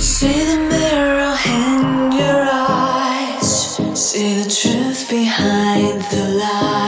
See the mirror in your eyes. See the truth behind the lies.